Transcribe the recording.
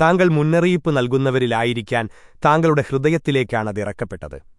താങ്കൾ മുന്നറിയിപ്പ് നൽകുന്നവരിലായിരിക്കാൻ താങ്കളുടെ ഹൃദയത്തിലേക്കാണത് ഇറക്കപ്പെട്ടത്